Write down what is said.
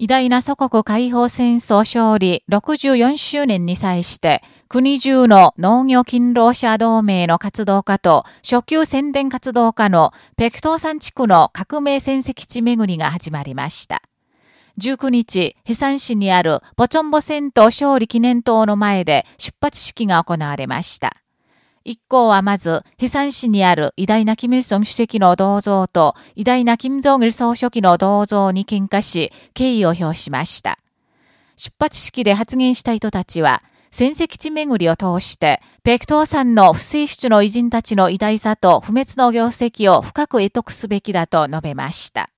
偉大な祖国解放戦争勝利64周年に際して、国中の農業勤労者同盟の活動家と初級宣伝活動家のペクトー山地区の革命戦績地巡りが始まりました。19日、ヘサン市にあるポチョンボ戦闘勝利記念塔の前で出発式が行われました。一行はまず、ヘサン市にある偉大なキム・イルソン主席の銅像と偉大なキム・ジョン・イル総書記の銅像に喧嘩し、敬意を表しました。出発式で発言した人たちは、戦績地巡りを通して、ペクトーさんの不正出の偉人たちの偉大さと不滅の業績を深く得得すべきだと述べました。